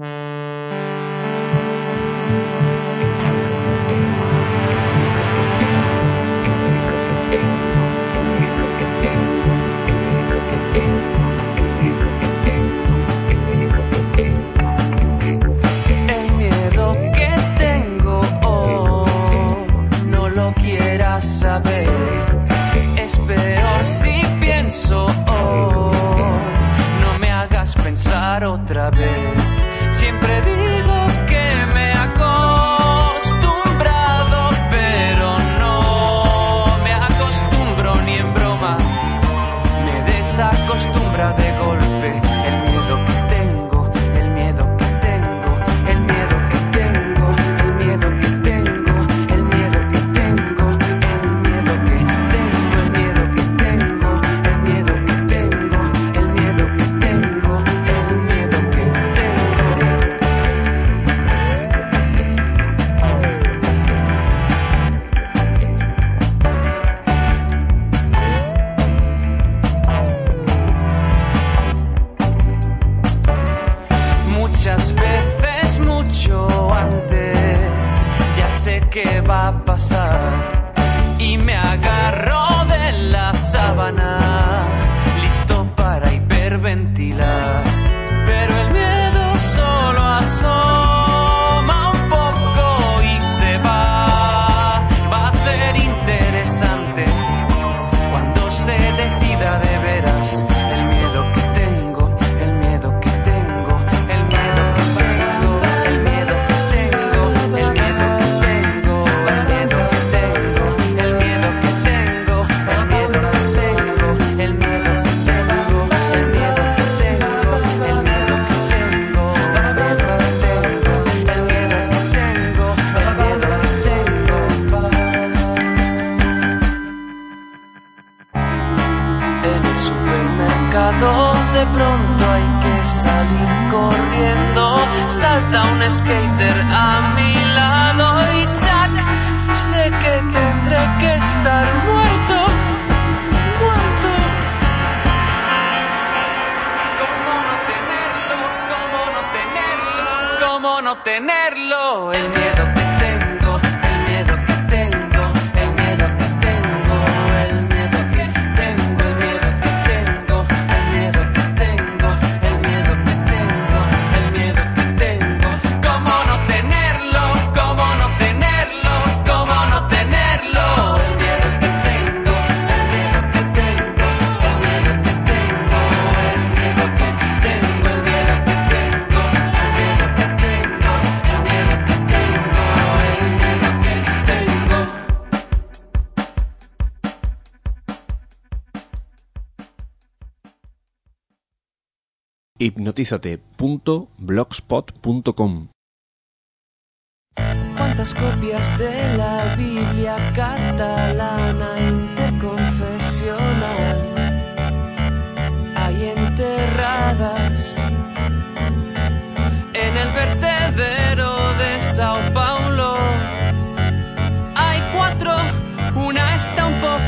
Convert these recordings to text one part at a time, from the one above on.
El miedo que tengo, oh, no lo quieras saber. Espero si pienso, oh, no me hagas pensar otra vez. Siempre digo hipnotízate.blogspot.com ¿Cuántas copias de la Biblia catalana interconfesional hay enterradas en el vertedero de Sao Paulo? Hay cuatro, una está un poco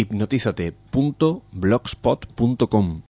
hipnotízate.blogspot.com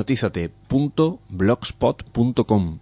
hipnotízate.blogspot.com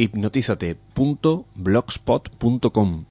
hipnotizate.blogspot.com.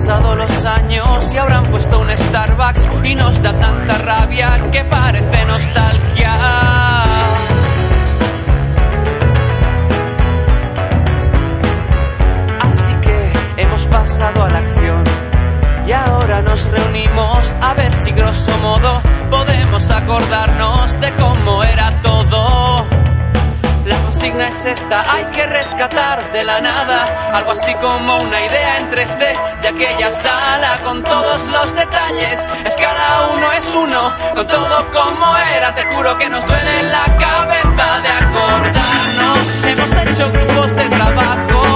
pasado los años y han puesto un Starbucks y nos da tanta rabia que parece nostalgia. Así que hemos pasado a la acción y ahora nos reunimos a ver si grosso modo podemos acordarnos de cómo era todo. La consigna es esta, hay que rescatar de la nada algo así como una idea en 3D de aquella sala con todos los detalles. Escala uno es uno, con todo como era, te juro que nos duele la cabeza de acordarnos. Hemos hecho grupos de trabajo,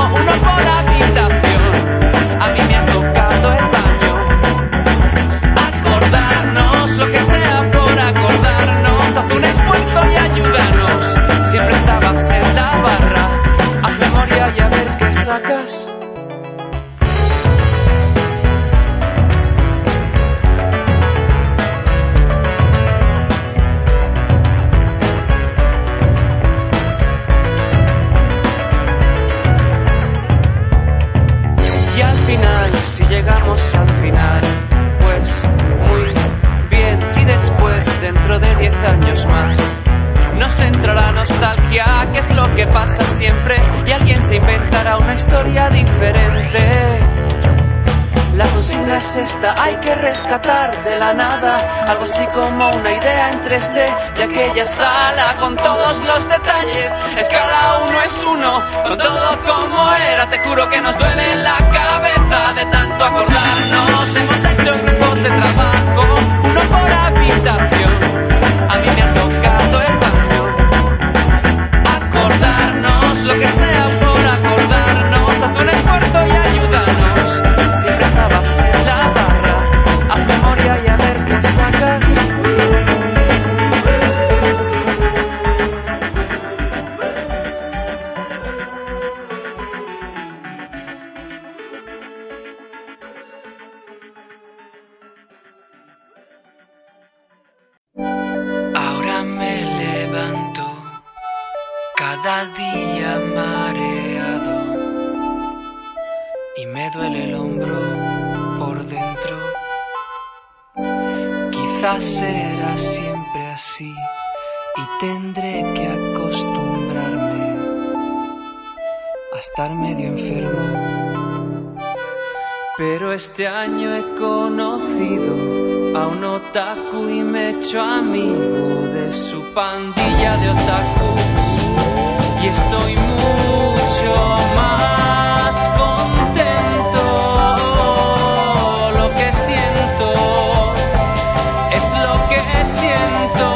es hay que rescatar de la nada algo así como una idea en 3D de aquella sala con todos los detalles. Escala uno es uno, con todo como era. Te juro que nos duele la cabeza de tanto acordarnos. Hemos hecho grupos de trabajo, uno por habitación. A mí me ha tocado el baño. Acordarnos, lo que sea por acordarnos. Haz un esfuerzo y cada día mareado y me duele el hombro por dentro. Quizás será siempre así y tendré que acostumbrarme a estar medio enfermo. Pero este año he conocido a un otaku y me he hecho amigo de su pandilla de otakus. Estoy mucho más contento. Lo que siento es lo que siento.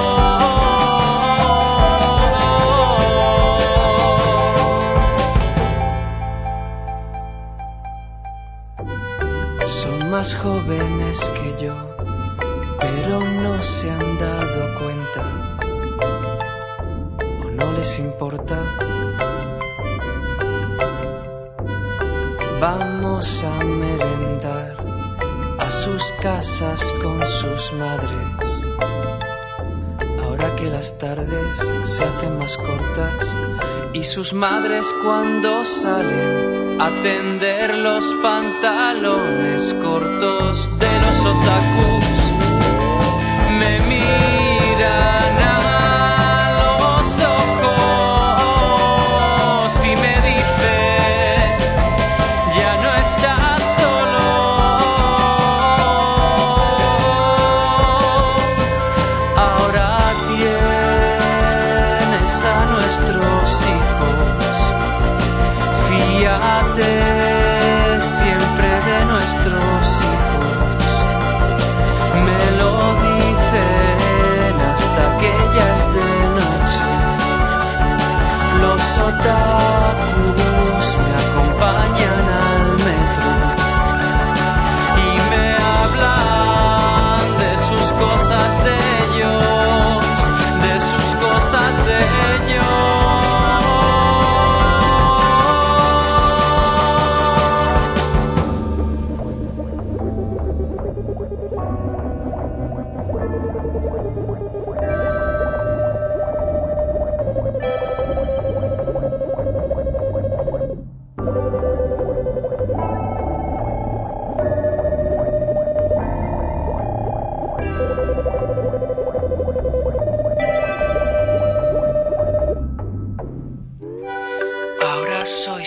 Son más jóvenes que yo, pero no se han dado cuenta les importa. Vamos a merendar a sus casas con sus madres. Ahora que las tardes se hacen más cortas y sus madres cuando salen a tender los pantalones cortos de los otakus me miran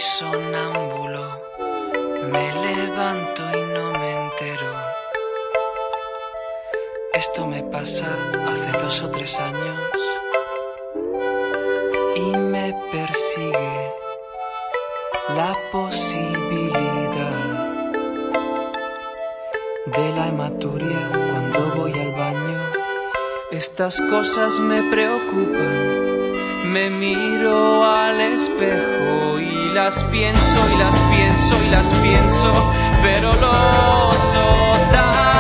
sonámbulo, me levanto y no me entero. Esto me pasa hace dos o tres años y me persigue la posibilidad de la hematuria cuando voy al baño. Estas cosas me preocupan, me miro al espejo y y las pienso y las pienso y las pienso, pero lo soy.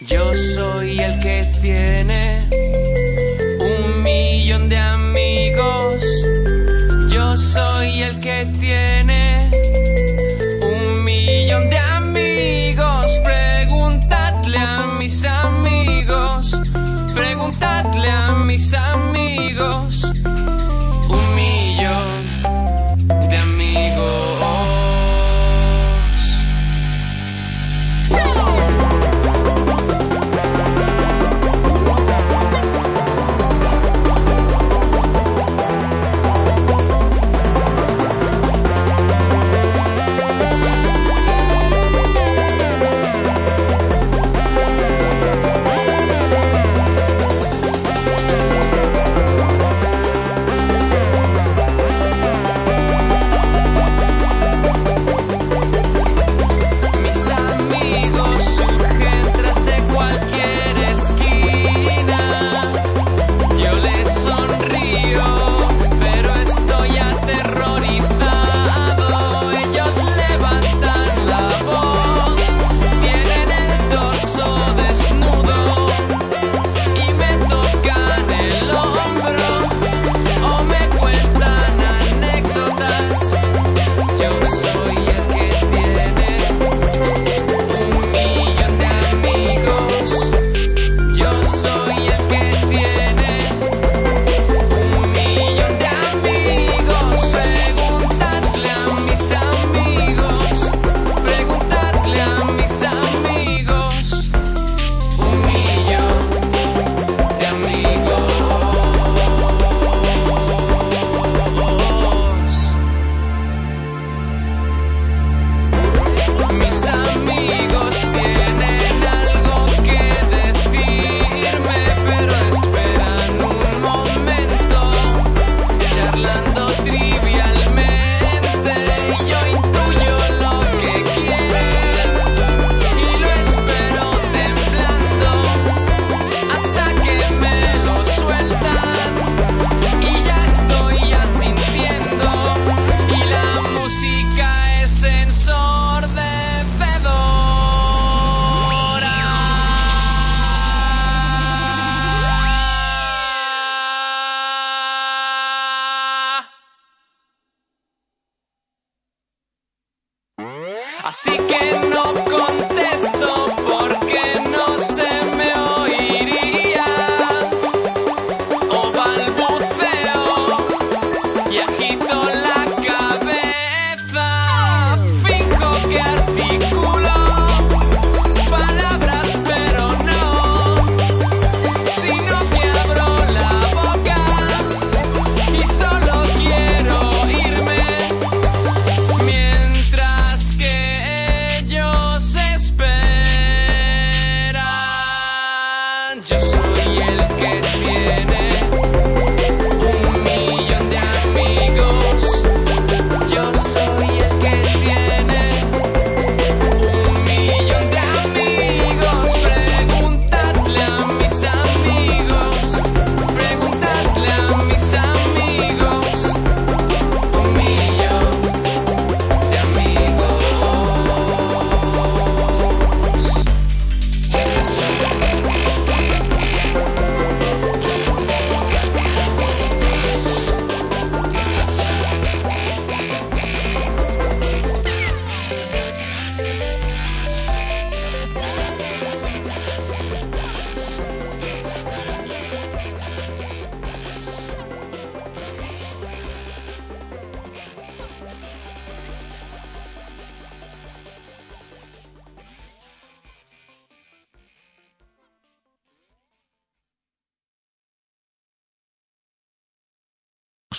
Yo soy el que tiene un millón de amigos. Yo soy el que tiene.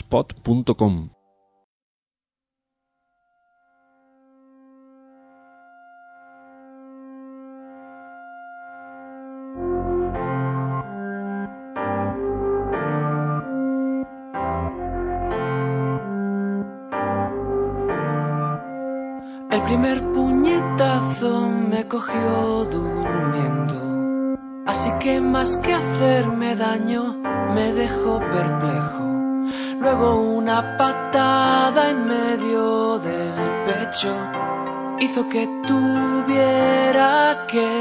blogspot.com que tuviera que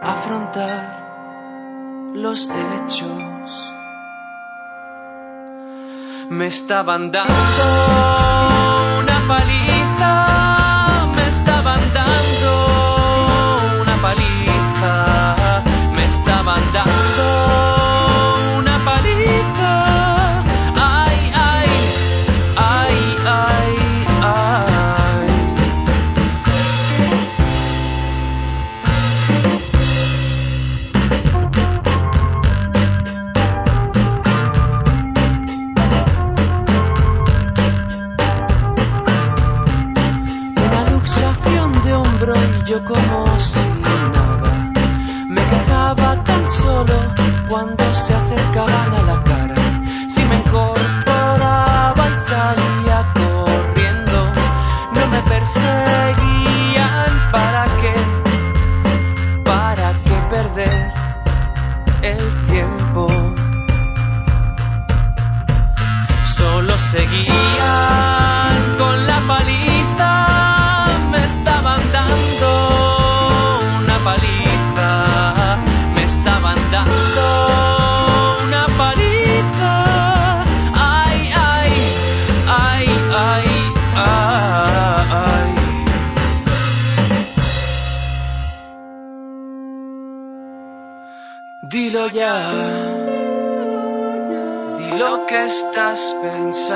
afrontar los hechos. Me estaban dando una paliza. como si nada. Me quedaba tan solo cuando suspense.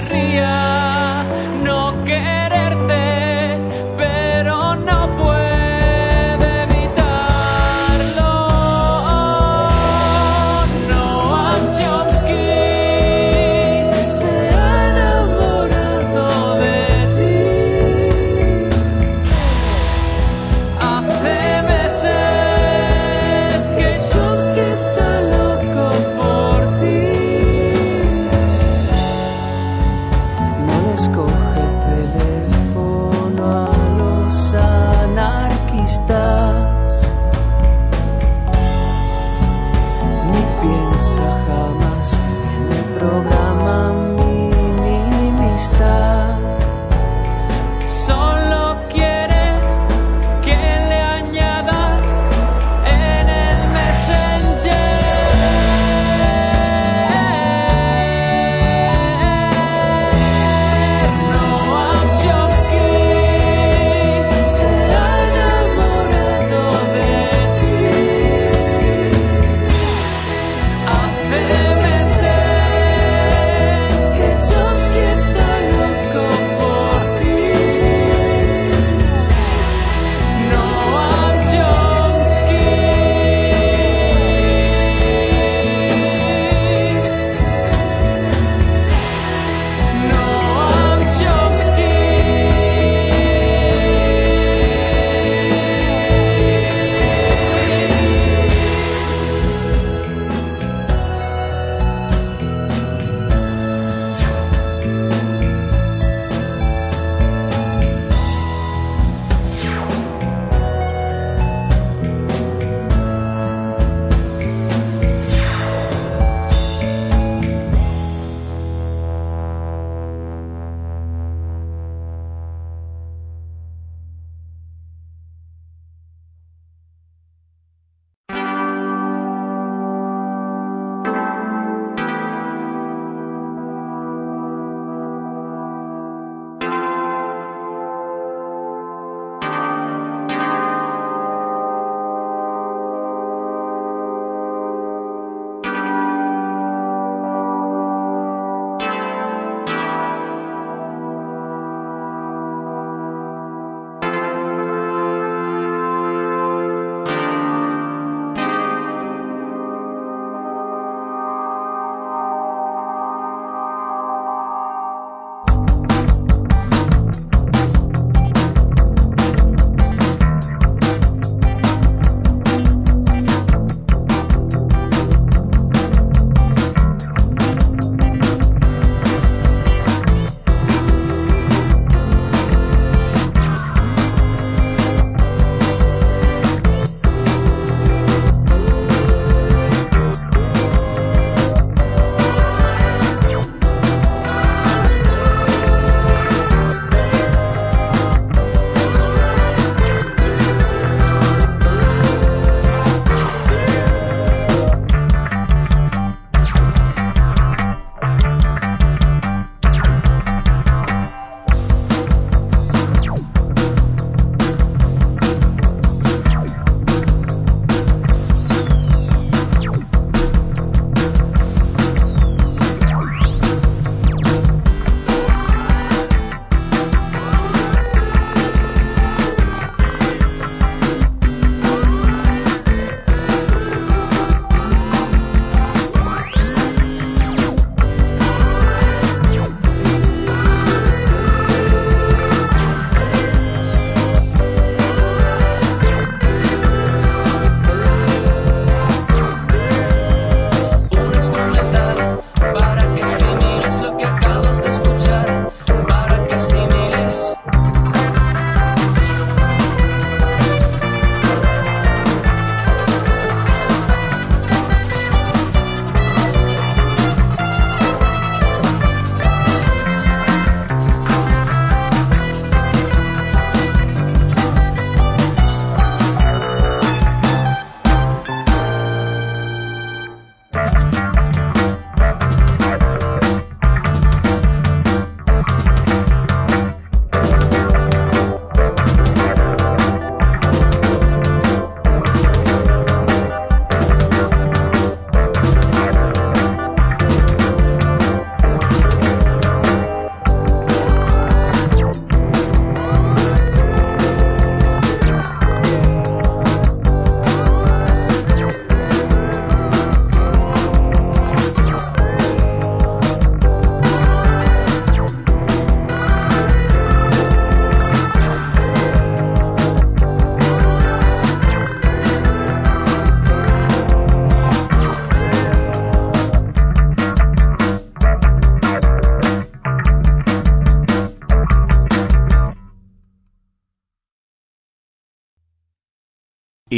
ría.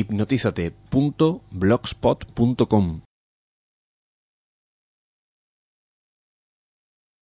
hipnotizate.blogspot.com